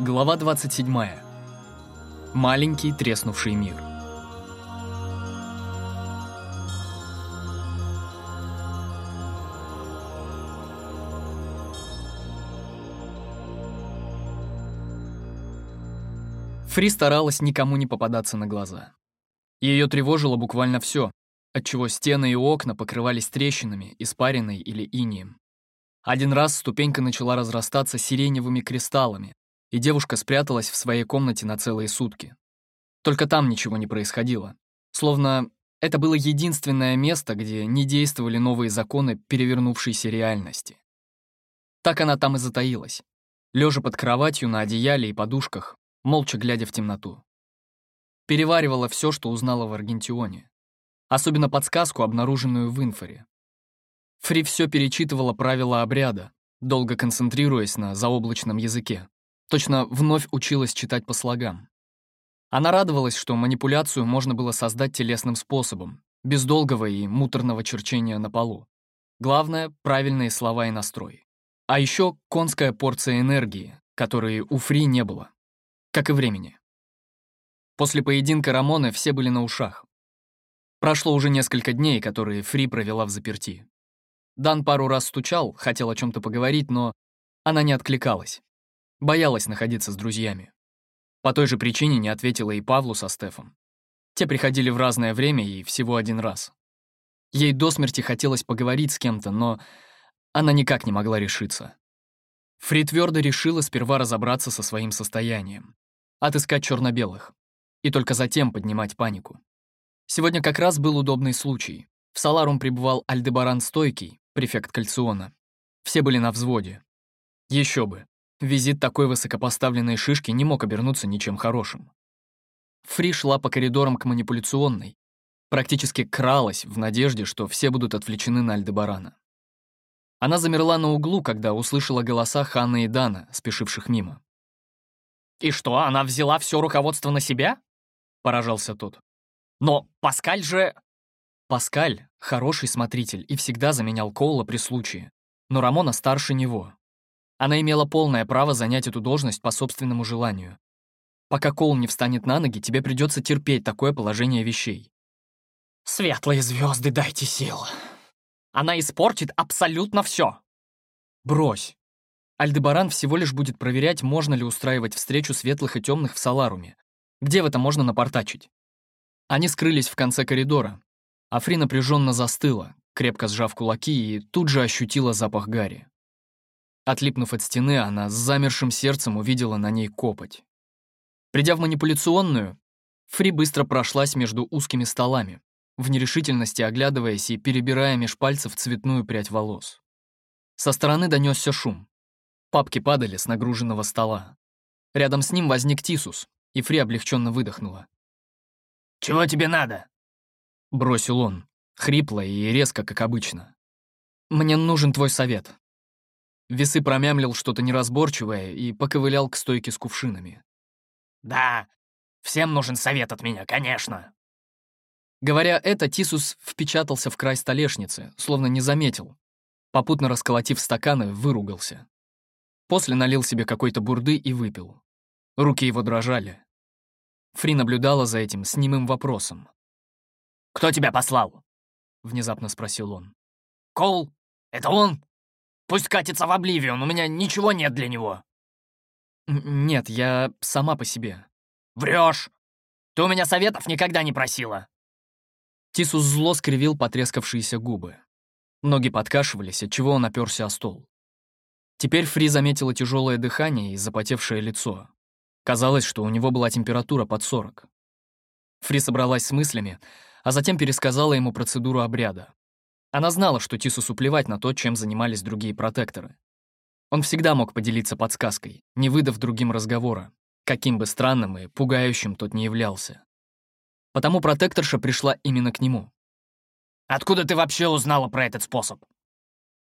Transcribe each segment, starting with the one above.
Глава 27. Маленький треснувший мир. Фри старалась никому не попадаться на глаза. Ее тревожило буквально все, отчего стены и окна покрывались трещинами, испариной или инием. Один раз ступенька начала разрастаться сиреневыми кристаллами, и девушка спряталась в своей комнате на целые сутки. Только там ничего не происходило. Словно это было единственное место, где не действовали новые законы перевернувшейся реальности. Так она там и затаилась, лежа под кроватью на одеяле и подушках, молча глядя в темноту. Переваривала все, что узнала в Аргентионе. Особенно подсказку, обнаруженную в инфоре. Фри все перечитывала правила обряда, долго концентрируясь на заоблачном языке. Точно вновь училась читать по слогам. Она радовалась, что манипуляцию можно было создать телесным способом, без долгого и муторного черчения на полу. Главное — правильные слова и настрой. А еще конская порция энергии, которой у Фри не было. Как и времени. После поединка Рамоны все были на ушах. Прошло уже несколько дней, которые Фри провела в заперти. Дан пару раз стучал, хотел о чем-то поговорить, но она не откликалась. Боялась находиться с друзьями. По той же причине не ответила и Павлу со Стефом. Те приходили в разное время и всего один раз. Ей до смерти хотелось поговорить с кем-то, но она никак не могла решиться. Фри твердо решила сперва разобраться со своим состоянием, отыскать черно-белых, и только затем поднимать панику. Сегодня как раз был удобный случай. В Саларум пребывал Альдебаран Стойкий, префект Кальциона. Все были на взводе. Еще бы. Визит такой высокопоставленной шишки не мог обернуться ничем хорошим. Фри шла по коридорам к манипуляционной, практически кралась в надежде, что все будут отвлечены на Альдебарана. Она замерла на углу, когда услышала голоса Ханны и Дана, спешивших мимо. «И что, она взяла все руководство на себя?» — поражался тот. «Но Паскаль же...» Паскаль — хороший смотритель и всегда заменял Коула при случае, но Рамона старше него. Она имела полное право занять эту должность по собственному желанию. Пока Коул не встанет на ноги, тебе придется терпеть такое положение вещей. «Светлые звезды, дайте сил. Она испортит абсолютно все. Брось. Альдебаран всего лишь будет проверять, можно ли устраивать встречу светлых и темных в Саларуме. Где в это можно напортачить? Они скрылись в конце коридора, Афри напряженно застыла, крепко сжав кулаки, и тут же ощутила запах гари. Отлипнув от стены, она с замершим сердцем увидела на ней копоть. Придя в манипуляционную, Фри быстро прошлась между узкими столами, в нерешительности оглядываясь и перебирая меж пальцев цветную прядь волос. Со стороны донесся шум. Папки падали с нагруженного стола. Рядом с ним возник Тисус, и Фри облегченно выдохнула. «Чего тебе надо?» — бросил он, хрипло и резко, как обычно. «Мне нужен твой совет». Весы промямлил что-то неразборчивое и поковылял к стойке с кувшинами. «Да, всем нужен совет от меня, конечно». Говоря это, Тисус впечатался в край столешницы, словно не заметил. Попутно расколотив стаканы, выругался. После налил себе какой-то бурды и выпил. Руки его дрожали. Фри наблюдала за этим с немым вопросом. «Кто тебя послал?» — внезапно спросил он. «Кол? Это он? Пусть катится в Обливион, у меня ничего нет для него». «Нет, я сама по себе». Врешь! Ты у меня советов никогда не просила!» Тисус зло скривил потрескавшиеся губы. Ноги подкашивались, отчего он оперся о стол. Теперь Фри заметила тяжелое дыхание и запотевшее лицо. Казалось, что у него была температура под 40. Фри собралась с мыслями, а затем пересказала ему процедуру обряда. Она знала, что Тисусу плевать на то, чем занимались другие протекторы. Он всегда мог поделиться подсказкой, не выдав другим разговора, каким бы странным и пугающим тот не являлся. Потому протекторша пришла именно к нему. «Откуда ты вообще узнала про этот способ?»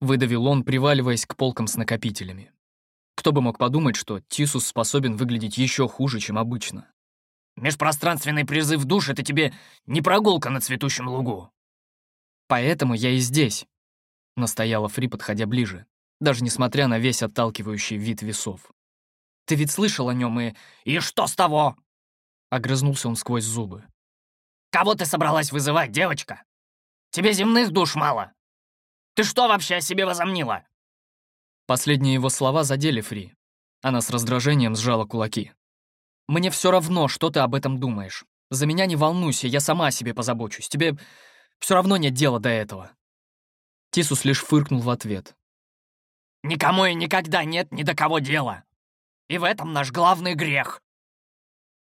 Выдавил он, приваливаясь к полкам с накопителями. Кто бы мог подумать, что Тисус способен выглядеть еще хуже, чем обычно. Межпространственный призыв душ — это тебе не прогулка на цветущем лугу. Поэтому я и здесь, — настояла Фри, подходя ближе, даже несмотря на весь отталкивающий вид весов. Ты ведь слышал о нем и... И что с того? Огрызнулся он сквозь зубы. Кого ты собралась вызывать, девочка? Тебе земных душ мало. Ты что вообще о себе возомнила? Последние его слова задели Фри. Она с раздражением сжала кулаки. «Мне все равно, что ты об этом думаешь. За меня не волнуйся, я сама о себе позабочусь. Тебе все равно нет дела до этого». Тисус лишь фыркнул в ответ. «Никому и никогда нет ни до кого дела. И в этом наш главный грех.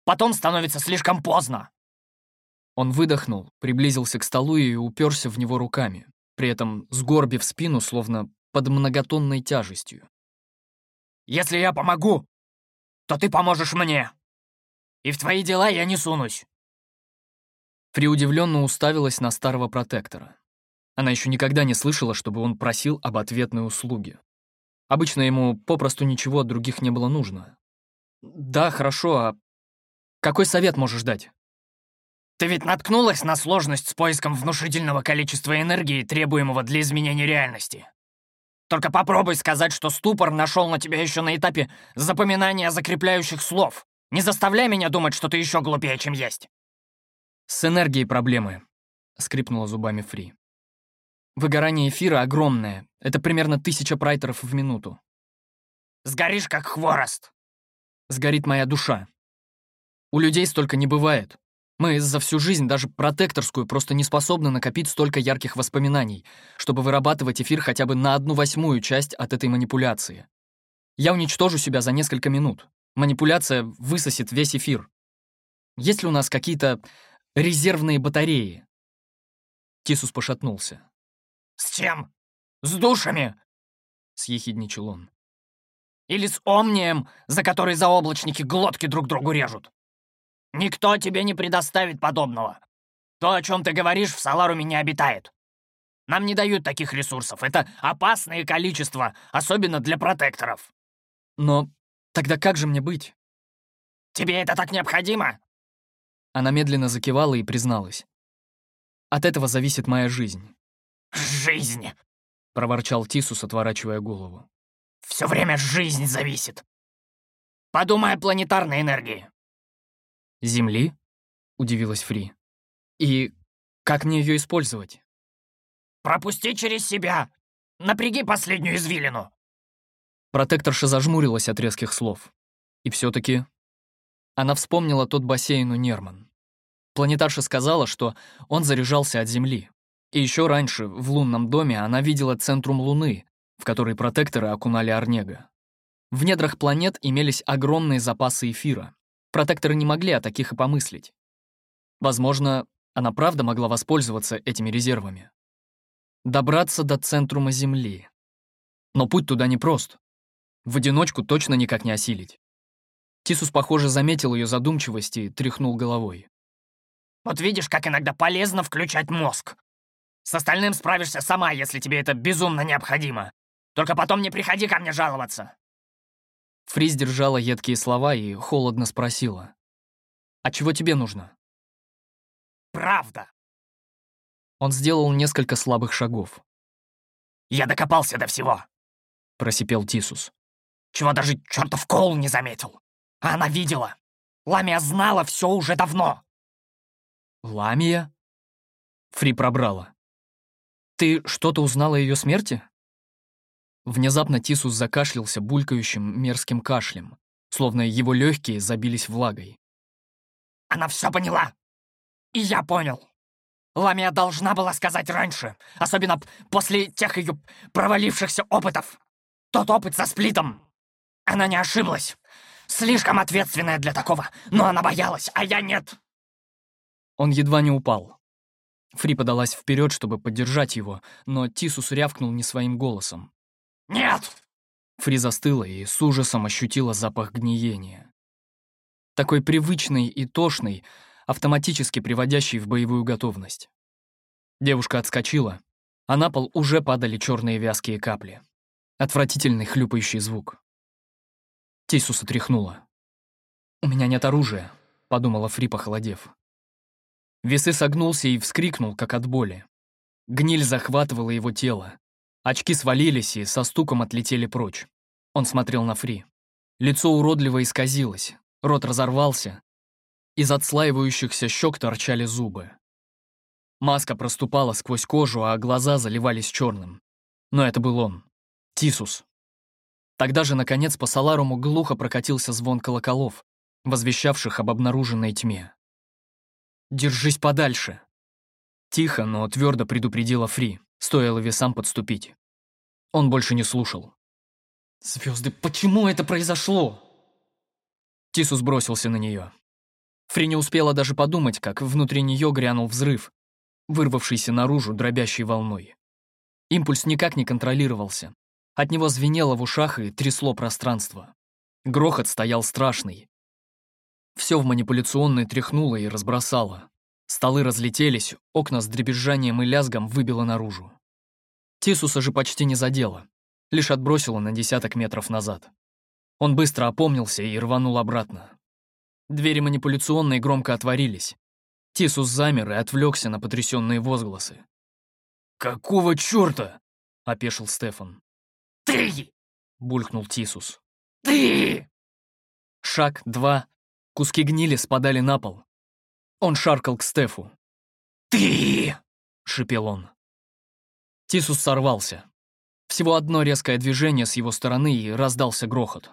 Потом становится слишком поздно». Он выдохнул, приблизился к столу и уперся в него руками, при этом сгорбив спину, словно под многотонной тяжестью. «Если я помогу, то ты поможешь мне. И в твои дела я не сунусь». Фри удивленно уставилась на старого протектора. Она еще никогда не слышала, чтобы он просил об ответной услуге. Обычно ему попросту ничего от других не было нужно. «Да, хорошо, а какой совет можешь дать?» «Ты ведь наткнулась на сложность с поиском внушительного количества энергии, требуемого для изменения реальности. Только попробуй сказать, что ступор нашел на тебя еще на этапе запоминания закрепляющих слов. Не заставляй меня думать, что ты еще глупее, чем есть». «С энергией проблемы», — скрипнула зубами Фри. Выгорание эфира огромное. Это примерно тысяча прайтеров в минуту. Сгоришь, как хворост. Сгорит моя душа. У людей столько не бывает. Мы за всю жизнь, даже протекторскую, просто не способны накопить столько ярких воспоминаний, чтобы вырабатывать эфир хотя бы на одну восьмую часть от этой манипуляции. Я уничтожу себя за несколько минут. Манипуляция высосет весь эфир. Есть ли у нас какие-то резервные батареи? Тисус пошатнулся. «С чем? С душами?» — съехидничал он. «Или с Омнием, за который заоблачники глотки друг другу режут? Никто тебе не предоставит подобного. То, о чем ты говоришь, в Саларуме не обитает. Нам не дают таких ресурсов. Это опасное количество, особенно для протекторов». «Но тогда как же мне быть?» «Тебе это так необходимо?» Она медленно закивала и призналась. «От этого зависит моя жизнь». «Жизнь!» — проворчал Тисус, отворачивая голову. «Все время жизнь зависит. Подумай о планетарной энергии». «Земли?» — удивилась Фри. «И как мне ее использовать?» «Пропусти через себя! Напряги последнюю извилину!» Протекторша зажмурилась от резких слов. И все таки Она вспомнила тот бассейн у Нерман. Планетарша сказала, что он заряжался от Земли, и еще раньше, в лунном доме, она видела центрум Луны, в который протекторы окунали Орнега. В недрах планет имелись огромные запасы эфира. Протекторы не могли о таких и помыслить. Возможно, она правда могла воспользоваться этими резервами. Добраться до центрума Земли. Но путь туда непрост. В одиночку точно никак не осилить. Тисус, похоже, заметил ее задумчивость и тряхнул головой. «Вот видишь, как иногда полезно включать мозг. С остальным справишься сама, если тебе это безумно необходимо. Только потом не приходи ко мне жаловаться». Фриз держала едкие слова и холодно спросила. «А чего тебе нужно?» «Правда». Он сделал несколько слабых шагов. «Я докопался до всего», — просипел Тисус. «Чего даже чертов Коул не заметил. Она видела. Ламия знала все уже давно». «Ламия?» Фри пробрала. «Ты что-то узнала о ее смерти?» Внезапно Тисус закашлялся булькающим мерзким кашлем, словно его легкие забились влагой. «Она все поняла! И я понял! Ламия должна была сказать раньше, особенно после тех ее провалившихся опытов! Тот опыт со сплитом! Она не ошиблась! Слишком ответственная для такого, но она боялась, а я нет!» Он едва не упал. Фри подалась вперед, чтобы поддержать его, но Тисус рявкнул не своим голосом. «Нет!» Фри застыла и с ужасом ощутила запах гниения. Такой привычный и тошный, автоматически приводящий в боевую готовность. Девушка отскочила, а на пол уже падали черные вязкие капли. Отвратительный хлюпающий звук. Тисус отряхнула. «У меня нет оружия», — подумала Фри, похолодев. Весы согнулся и вскрикнул, как от боли. Гниль захватывала его тело. Очки свалились и со стуком отлетели прочь. Он смотрел на Фри. Лицо уродливо исказилось, рот разорвался, из отслаивающихся щек торчали зубы. Маска проступала сквозь кожу, а глаза заливались черным. Но это был он. Тисус. Тогда же, наконец, по Саларуму глухо прокатился звон колоколов, возвещавших об обнаруженной тьме. «Держись подальше!» Тихо, но твердо предупредила Фри, стоило весам подступить. Он больше не слушал. «Звезды, почему это произошло?» Тисус бросился на нее. Фри не успела даже подумать, как внутри нее грянул взрыв, вырвавшийся наружу дробящей волной. Импульс никак не контролировался. От него звенело в ушах и трясло пространство. Грохот стоял страшный. Все в манипуляционной тряхнуло и разбросало. Столы разлетелись, окна с дребезжанием и лязгом выбило наружу. Тисуса же почти не задело, лишь отбросило на десяток метров назад. Он быстро опомнился и рванул обратно. Двери манипуляционной громко отворились. Тисус замер и отвлекся на потрясенные возгласы. «Какого черта?» — опешил Стефан. «Ты!» — булькнул Тисус. «Ты!» Шаг, два. Куски гнили спадали на пол. Он шаркал к Стефу. «Ты!» — шипел он. Тисус сорвался. Всего одно резкое движение с его стороны и раздался грохот.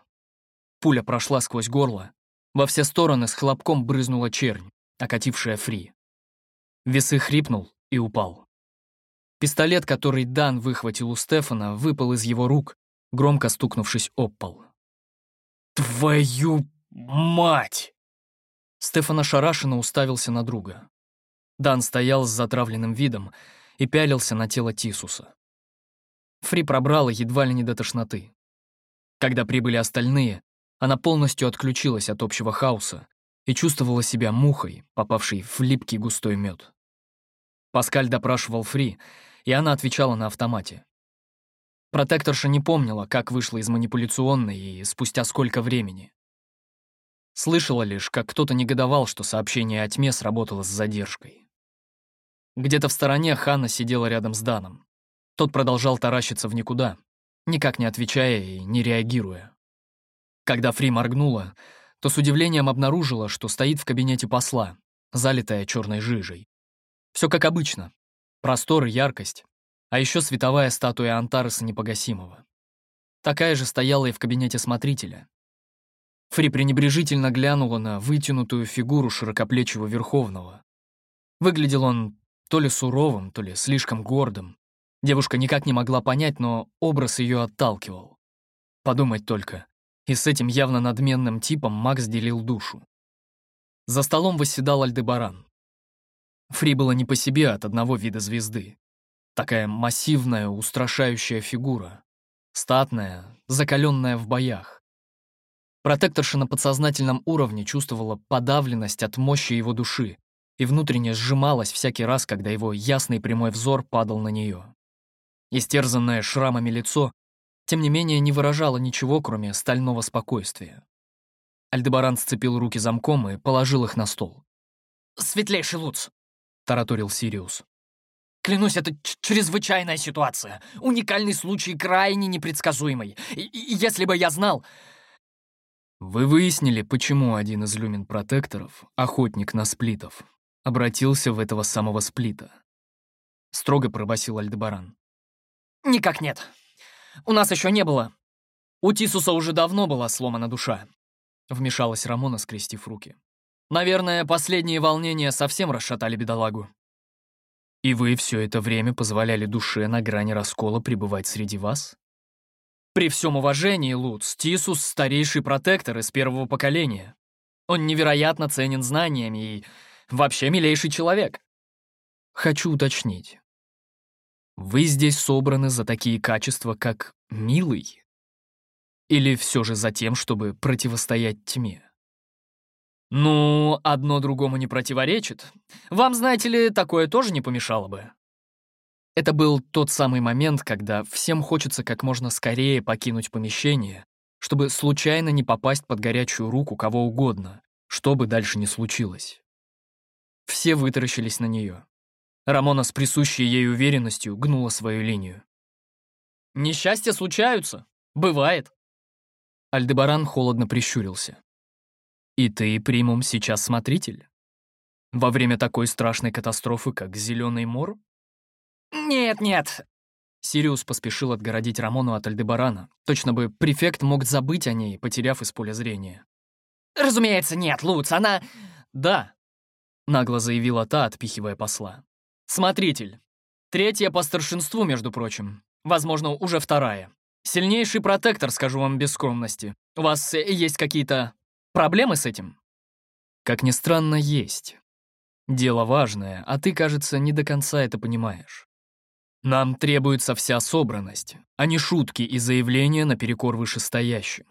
Пуля прошла сквозь горло. Во все стороны с хлопком брызнула чернь окатившая Фри. Весы хрипнул и упал. Пистолет, который Дан выхватил у Стефана, выпал из его рук, громко стукнувшись об пол. «Твою мать!» Стефан ошарашенно уставился на друга. Дан стоял с затравленным видом и пялился на тело Тисуса. Фри пробрала едва ли не до тошноты. Когда прибыли остальные, она полностью отключилась от общего хаоса и чувствовала себя мухой, попавшей в липкий густой мед. Паскаль допрашивал Фри, и она отвечала на автомате. Протекторша не помнила, как вышла из манипуляционной и спустя сколько времени. Слышала лишь, как кто-то негодовал, что сообщение о тьме сработало с задержкой. Где-то в стороне Ханна сидела рядом с Даном. Тот продолжал таращиться в никуда, никак не отвечая и не реагируя. Когда Фри моргнула, то с удивлением обнаружила, что стоит в кабинете посла, залитая черной жижей. Все как обычно. Простор и яркость. А еще световая статуя Антареса Непогасимого. Такая же стояла и в кабинете смотрителя. Фри пренебрежительно глянула на вытянутую фигуру широкоплечего Верховного. Выглядел он то ли суровым, то ли слишком гордым. Девушка никак не могла понять, но образ ее отталкивал. Подумать только, и с этим явно надменным типом Макс делил душу. За столом восседал Альдебаран. Фри было не по себе от одного вида звезды. Такая массивная, устрашающая фигура. Статная, закаленная в боях. Протекторша на подсознательном уровне чувствовала подавленность от мощи его души и внутренне сжималась всякий раз, когда его ясный прямой взор падал на нее. Истерзанное шрамами лицо тем не менее не выражала ничего, кроме стального спокойствия. Альдебаран сцепил руки замком и положил их на стол. «Светлейший Луц», — тараторил Сириус. «Клянусь, это чрезвычайная ситуация. Уникальный случай, крайне непредсказуемый. И, и если бы я знал...» «Вы выяснили, почему один из люмин-протекторов, охотник на сплитов, обратился в этого самого сплита?» Строго пробасил Альдебаран. «Никак нет. У нас еще не было. У Тисуса уже давно была сломана душа. Вмешалась Рамона, скрестив руки. Наверное, последние волнения совсем расшатали бедолагу. И вы все это время позволяли душе на грани раскола пребывать среди вас? При всем уважении, Луц, Тисус — старейший протектор из первого поколения. Он невероятно ценен знаниями и вообще милейший человек. Хочу уточнить. Вы здесь собраны за такие качества, как милый? Или все же за тем, чтобы противостоять тьме? Ну, одно другому не противоречит. Вам, знаете ли, такое тоже не помешало бы. Это был тот самый момент, когда всем хочется как можно скорее покинуть помещение, чтобы случайно не попасть под горячую руку кого угодно, что бы дальше ни случилось. Все вытаращились на нее. Рамона с присущей ей уверенностью гнула свою линию. «Несчастья случаются. Бывает. Альдебаран холодно прищурился. «И ты, Примум, сейчас смотритель? Во время такой страшной катастрофы, как Зеленый мор?» «Нет-нет». Сириус поспешил отгородить Рамону от Альдебарана. Точно бы префект мог забыть о ней, потеряв из поля зрения. «Разумеется, нет, Луц, она...» «Да», — нагло заявила та, отпихивая посла. «Смотритель. Третья по старшинству, между прочим. Возможно, уже вторая. Сильнейший протектор, скажу вам без скромности. У вас э, есть какие-то проблемы с этим? Как ни странно, есть. Дело важное, а ты, кажется, не до конца это понимаешь. Нам требуется вся собранность, а не шутки и заявления наперекор вышестоящим.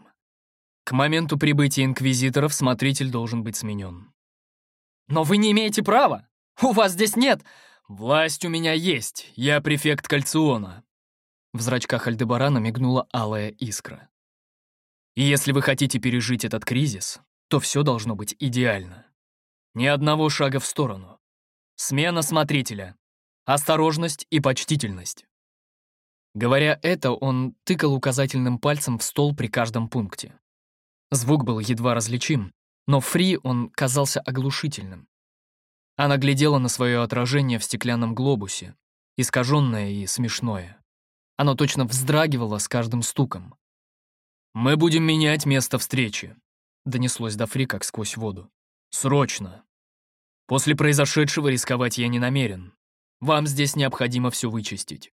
К моменту прибытия инквизиторов смотритель должен быть сменен. Но вы не имеете права! У вас здесь нет... Власть у меня есть, я префект Кальциона, в зрачках Альдебарана мигнула алая искра. И если вы хотите пережить этот кризис, то все должно быть идеально. Ни одного шага в сторону. Смена смотрителя. Осторожность и почтительность. Говоря это, он тыкал указательным пальцем в стол при каждом пункте. Звук был едва различим, но Фри он казался оглушительным. Она глядела на свое отражение в стеклянном глобусе, искаженное и смешное. Оно точно вздрагивало с каждым стуком. «Мы будем менять место встречи», — донеслось до Фри как сквозь воду. «Срочно. После произошедшего рисковать я не намерен. Вам здесь необходимо все вычистить».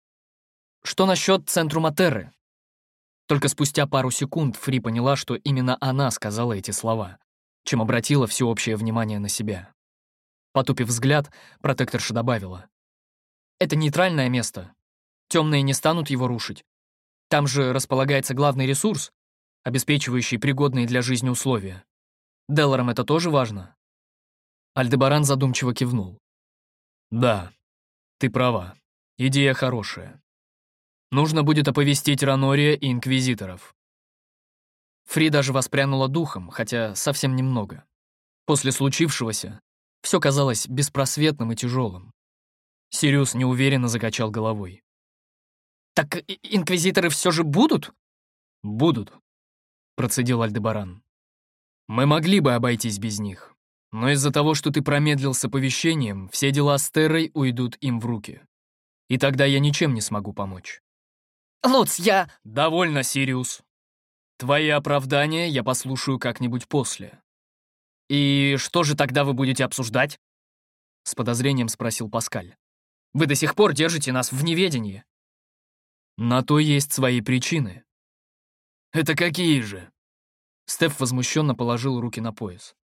«Что насчет центрума Терры?» Только спустя пару секунд Фри поняла, что именно она сказала эти слова, чем обратила всеобщее внимание на себя. Потупив взгляд, протекторша добавила. «Это нейтральное место. Темные не станут его рушить. Там же располагается главный ресурс, обеспечивающий пригодные для жизни условия. Делларам это тоже важно?» Альдебаран задумчиво кивнул. «Да, ты права. Идея хорошая. Нужно будет оповестить Ранория и Инквизиторов». Фри даже воспрянула духом, хотя совсем немного. После случившегося все казалось беспросветным и тяжелым. Сириус неуверенно закачал головой. «Так инквизиторы все же будут?» «Будут», — процедил Альдебаран. «Мы могли бы обойтись без них, но из-за того, что ты промедлил с оповещением, все дела с Террой уйдут им в руки. И тогда я ничем не смогу помочь». «Луц, я...» «Довольно, Сириус. Твои оправдания я послушаю как-нибудь после». «И что же тогда вы будете обсуждать?» С подозрением спросил Паскаль. «Вы до сих пор держите нас в неведении». На то есть свои причины. Это какие же? Стеф возмущенно положил руки на пояс.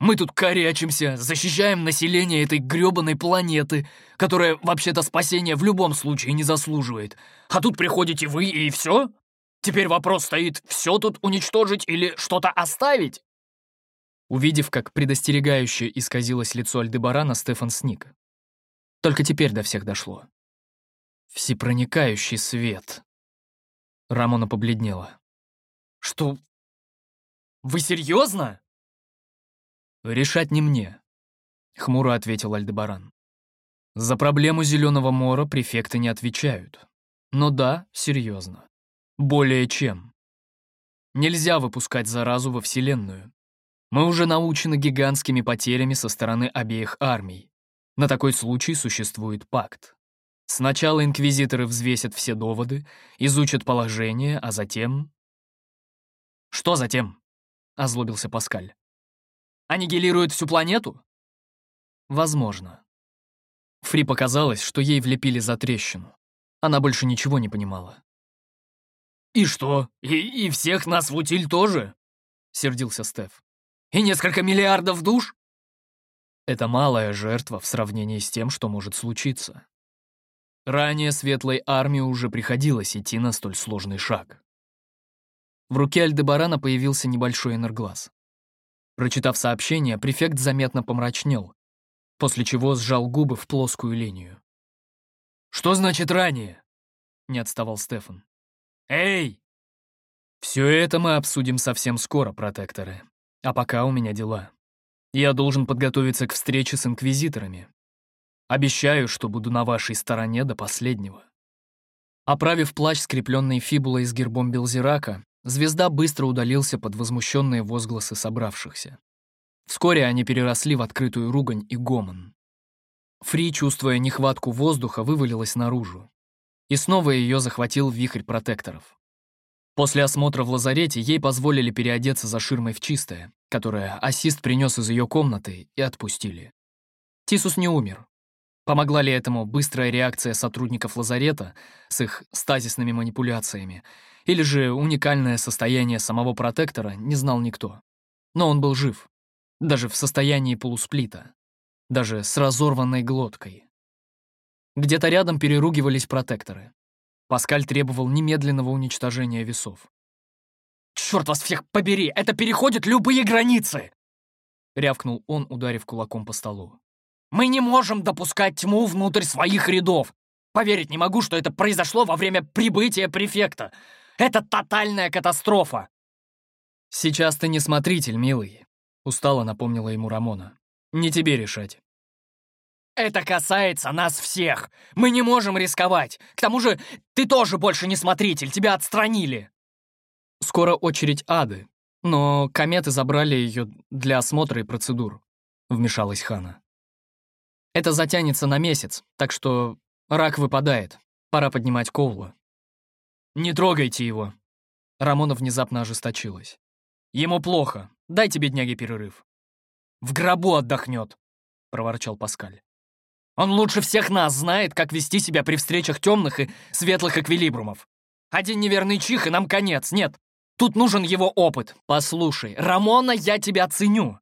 Мы тут корячимся, защищаем население этой грёбаной планеты, которая вообще-то спасения в любом случае не заслуживает. А тут приходите вы и все? Теперь вопрос стоит, все тут уничтожить или что-то оставить? Увидев, как предостерегающе исказилось лицо Альдебарана, Стефан сник. Только теперь до всех дошло. Всепроникающий свет. Рамона побледнела. Что? Вы серьезно? Решать не мне, хмуро ответил Альдебаран. За проблему Зеленого Мора префекты не отвечают. Но да, серьезно. Более чем. Нельзя выпускать заразу во Вселенную. Мы уже научены гигантскими потерями со стороны обеих армий. На такой случай существует пакт. Сначала инквизиторы взвесят все доводы, изучат положение, а затем... «Что затем?» — озлобился Паскаль. «Аннигилируют всю планету?» «Возможно». Фри показалось, что ей влепили за трещину. Она больше ничего не понимала. «И что? И, и всех нас в утиль тоже?» — сердился Стеф. «И несколько миллиардов душ?» Это малая жертва в сравнении с тем, что может случиться. Ранее Светлой Армии уже приходилось идти на столь сложный шаг. В руке Альдебарана появился небольшой энерглаз. Прочитав сообщение, префект заметно помрачнел, после чего сжал губы в плоскую линию. «Что значит ранее?» — не отставал Стефан. «Эй!» «Все это мы обсудим совсем скоро, протекторы. А пока у меня дела. Я должен подготовиться к встрече с инквизиторами, Обещаю, что буду на вашей стороне до последнего». Оправив плащ, скрепленный фибулой с гербом Белзирака, Звезда быстро удалился под возмущенные возгласы собравшихся. Вскоре они переросли в открытую ругань и гомон. Фри, чувствуя нехватку воздуха, вывалилась наружу. И снова ее захватил вихрь протекторов. После осмотра в лазарете ей позволили переодеться за ширмой в чистое, которое ассист принес из ее комнаты, и отпустили. Тисус не умер. Помогла ли этому быстрая реакция сотрудников лазарета с их стазисными манипуляциями, или же уникальное состояние самого протектора, не знал никто. Но он был жив, даже в состоянии полусплита, даже с разорванной глоткой. Где-то рядом переругивались протекторы. Паскаль требовал немедленного уничтожения весов. «Черт вас всех побери! Это переходит любые границы!» Рявкнул он, ударив кулаком по столу. «Мы не можем допускать тьму внутрь своих рядов! Поверить не могу, что это произошло во время прибытия префекта! Это тотальная катастрофа!» «Сейчас ты не смотритель, милый», — устало напомнила ему Рамона. «Не тебе решать». «Это касается нас всех. Мы не можем рисковать. К тому же ты тоже больше не смотритель, тебя отстранили». «Скоро очередь Ады, но кометы забрали ее для осмотра и процедур», — вмешалась Хана. «Это затянется на месяц, так что рак выпадает. Пора поднимать Коула». «Не трогайте его!» Рамона внезапно ожесточилась. «Ему плохо. Дайте бедняге перерыв». «В гробу отдохнет», — проворчал Паскаль. Он лучше всех нас знает, как вести себя при встречах темных и светлых эквилибрумов. Один неверный чих, и нам конец. Нет, тут нужен его опыт. Послушай, Рамона, я тебя ценю.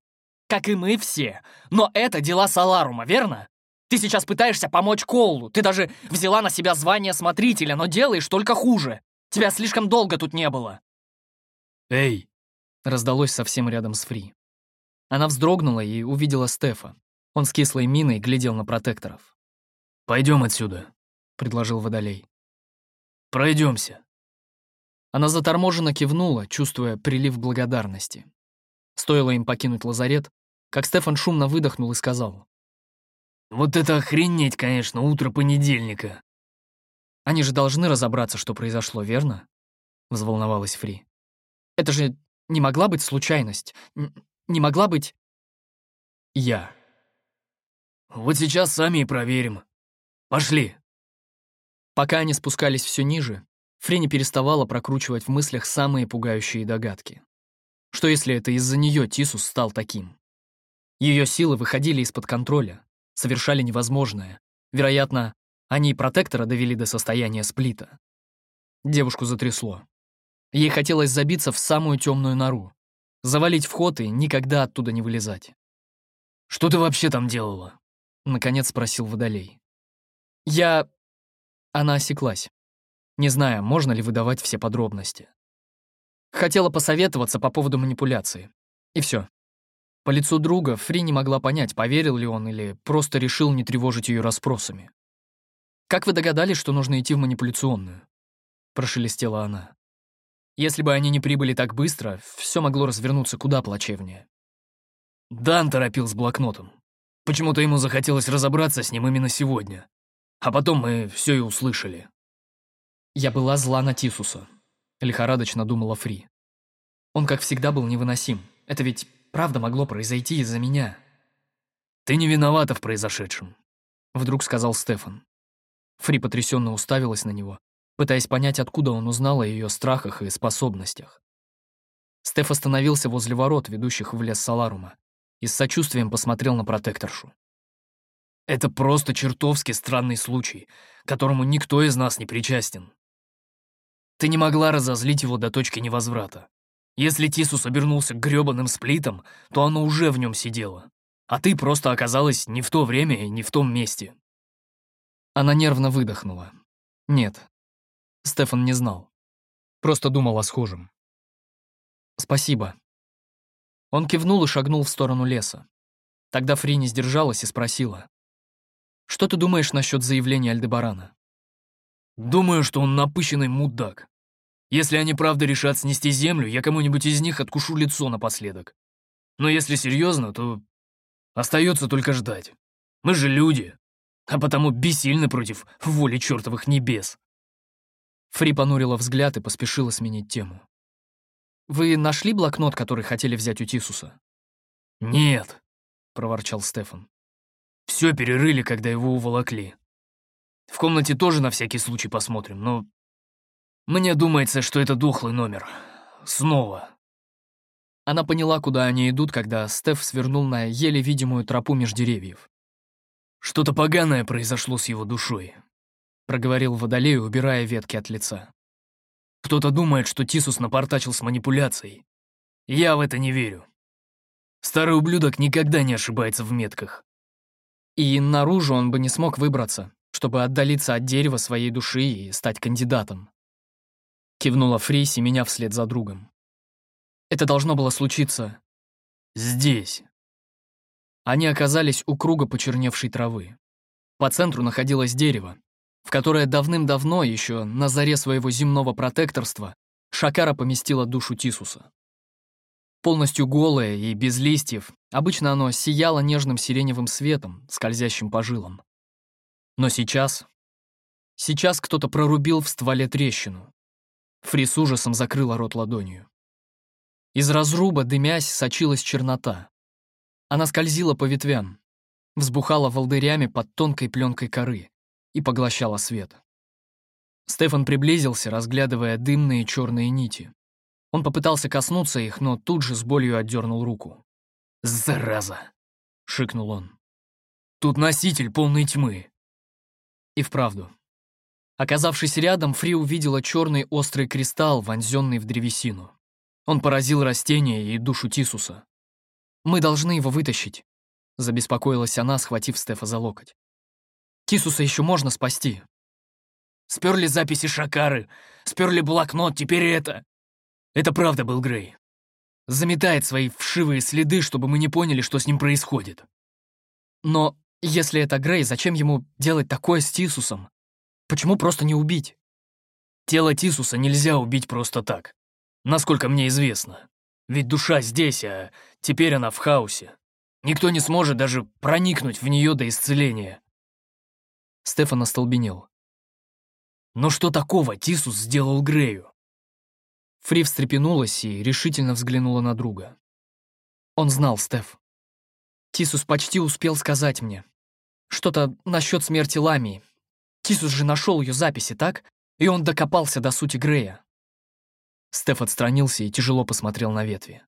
Как и мы все. Но это дела Саларума, верно? Ты сейчас пытаешься помочь Коллу. Ты даже взяла на себя звание смотрителя, но делаешь только хуже. Тебя слишком долго тут не было. «Эй!» — раздалось совсем рядом с Фри. Она вздрогнула и увидела Стефа, он с кислой миной глядел на протекторов. Пойдем отсюда», — предложил Водолей. Пройдемся. Она заторможенно кивнула, чувствуя прилив благодарности. Стоило им покинуть лазарет, как Стефан шумно выдохнул и сказал. «Вот это охренеть, конечно, утро понедельника!» «Они же должны разобраться, что произошло, верно?» — взволновалась Фри. «Это же не могла быть случайность. не могла быть...» «Я», вот сейчас сами и проверим. Пошли. Пока они спускались все ниже, Фри не переставала прокручивать в мыслях самые пугающие догадки. Что если это из-за нее Тисус стал таким? Ее силы выходили из-под контроля, совершали невозможное. Вероятно, они и протектора довели до состояния сплита. Девушку затрясло. Ей хотелось забиться в самую темную нору, завалить вход и никогда оттуда не вылезать. «Что ты вообще там делала?» — наконец спросил Водолей. «Я...» Она осеклась, не зная, можно ли выдавать все подробности. Хотела посоветоваться по поводу манипуляции. И все. По лицу друга Фри не могла понять, поверил ли он или просто решил не тревожить ее расспросами. «Как вы догадались, что нужно идти в манипуляционную?» — прошелестела она. Если бы они не прибыли так быстро, все могло развернуться куда плачевнее. Дан торопил с блокнотом. Почему-то ему захотелось разобраться с ним именно сегодня. А потом мы все и услышали. Я была зла на Тисуса. Лихорадочно думала Фри. Он, как всегда, был невыносим. Это ведь правда могло произойти из-за меня. Ты не виновата в произошедшем, вдруг сказал Стефан. Фри потрясенно уставилась на него, пытаясь понять, откуда он узнал о ее страхах и способностях. Стеф остановился возле ворот, ведущих в лес Саларума, и с сочувствием посмотрел на протекторшу. «Это просто чертовски странный случай, которому никто из нас не причастен. Ты не могла разозлить его до точки невозврата. Если Тисус обернулся грёбаным сплитом, то оно уже в нем сидело, а ты просто оказалась не в то время и не в том месте». Она нервно выдохнула. «Нет, Стефан не знал. Просто думал о схожем. «Спасибо», он кивнул и шагнул в сторону леса. Тогда Фри не сдержалась и спросила. «Что ты думаешь насчет заявления Альдебарана?» «Думаю, что он напыщенный мудак. Если они правда решат снести землю, я кому-нибудь из них откушу лицо напоследок. Но если серьезно, то остается только ждать. Мы же люди, а потому бессильны против воли чертовых небес». Фри понурила взгляд и поспешила сменить тему. вы нашли блокнот, который хотели взять у Тисуса?» «Нет», — проворчал Стефан. «Все перерыли, когда его уволокли. В комнате тоже на всякий случай посмотрим, но... Мне думается, что это дохлый номер. Снова». Она поняла, куда они идут, когда Стеф свернул на еле видимую тропу меж деревьев. «Что-то поганое произошло с его душой», — проговорил Водолей, убирая ветки от лица. «Кто-то думает, что Тисус напортачил с манипуляцией. Я в это не верю. Старый ублюдок никогда не ошибается в метках». И наружу он бы не смог выбраться, чтобы отдалиться от дерева своей души и стать кандидатом. Кивнула Фриси, меня вслед за другом. Это должно было случиться здесь. Они оказались у круга почерневшей травы. По центру находилось дерево, в которое давным-давно, еще на заре своего земного протекторства, Шакара поместила душу Тисуса. Полностью голое и без листьев, обычно оно сияло нежным сиреневым светом, скользящим по жилам. Но сейчас... Сейчас кто-то прорубил в стволе трещину. Фри с ужасом закрыла рот ладонью. Из разруба, дымясь, сочилась чернота. Она скользила по ветвям, взбухала волдырями под тонкой пленкой коры и поглощала свет. Стефан приблизился, разглядывая дымные черные нити. Он попытался коснуться их, но тут же с болью отдернул руку. «Зараза!» — шикнул он. «Тут носитель полной тьмы!» И вправду. Оказавшись рядом, Фри увидела черный острый кристалл, вонзенный в древесину. Он поразил растение и душу Тисуса. «Мы должны его вытащить», — забеспокоилась она, схватив Стефа за локоть. «Тисуса еще можно спасти». Сперли записи Шакары, сперли блокнот, теперь это. Это правда был Грей. Заметает свои вшивые следы, чтобы мы не поняли, что с ним происходит. Но если это Грей, зачем ему делать такое с Тисусом? Почему просто не убить? Тело Тисуса нельзя убить просто так насколько мне известно. Ведь душа здесь, а теперь она в хаосе. Никто не сможет даже проникнуть в нее до исцеления. Стефан остолбенел. Но что такого Тисус сделал Грею? Фри встрепенулась и решительно взглянула на друга. Он знал, Стеф. Тисус почти успел сказать мне. Что-то насчет смерти Ламии. Тисус же нашел ее записи, так? И он докопался до сути Грея. Стеф отстранился и тяжело посмотрел на ветви.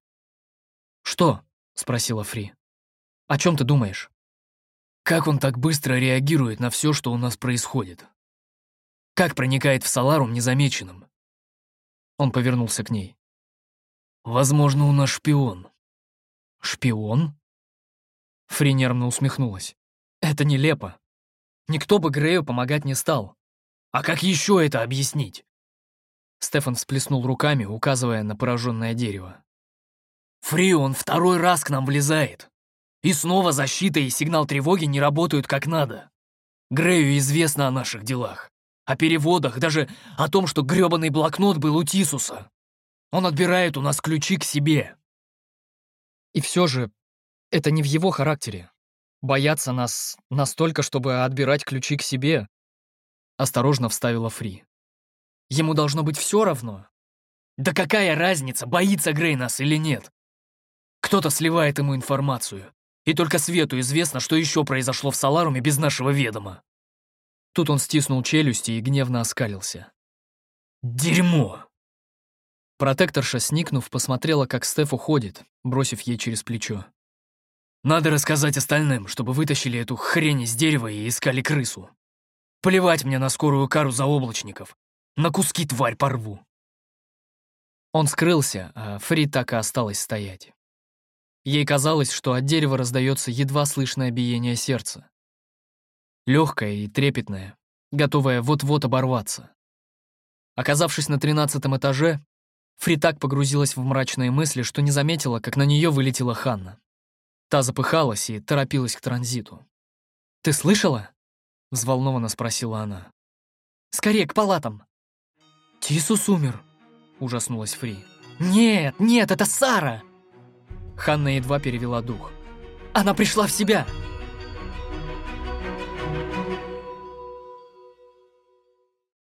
«Что?» — спросила Фри. «О чем ты думаешь?» «Как он так быстро реагирует на все, что у нас происходит? Как проникает в Саларум незамеченным?» Он повернулся к ней. «Возможно, у нас шпион». «Шпион?» Фри нервно усмехнулась. «Это нелепо. Никто бы Грею помогать не стал. А как еще это объяснить?» Стефан всплеснул руками, указывая на пораженное дерево. «Фри, он второй раз к нам влезает. И снова защита и сигнал тревоги не работают как надо. Грею известно о наших делах, о переводах, даже о том, что грёбаный блокнот был у Тисуса. Он отбирает у нас ключи к себе». И все же, это не в его характере. Бояться нас настолько, чтобы отбирать ключи к себе. Осторожно вставила Фри. Ему должно быть все равно. Да какая разница, боится Грей нас или нет? Кто-то сливает ему информацию. И только Свету известно, что еще произошло в Саларуме без нашего ведома. Тут он стиснул челюсти и гневно оскалился. «Дерьмо!» Протекторша, сникнув, посмотрела, как Стеф уходит, бросив ей через плечо. «Надо рассказать остальным, чтобы вытащили эту хрень из дерева и искали крысу. Плевать мне на скорую кару за облачников. На куски тварь порву!» Он скрылся, а Фри так и осталась стоять. Ей казалось, что от дерева раздается едва слышное биение сердца. Легкое и трепетное, готовое вот-вот оборваться. Оказавшись на тринадцатом этаже, Фри так погрузилась в мрачные мысли, что не заметила, как на нее вылетела Ханна. Та запыхалась и торопилась к транзиту. «Ты слышала?» — взволнованно спросила она. «Скорее, к палатам!» «Тисус умер», — ужаснулась Фри. «Нет, нет, это Сара!» Ханна едва перевела дух. «Она пришла в себя!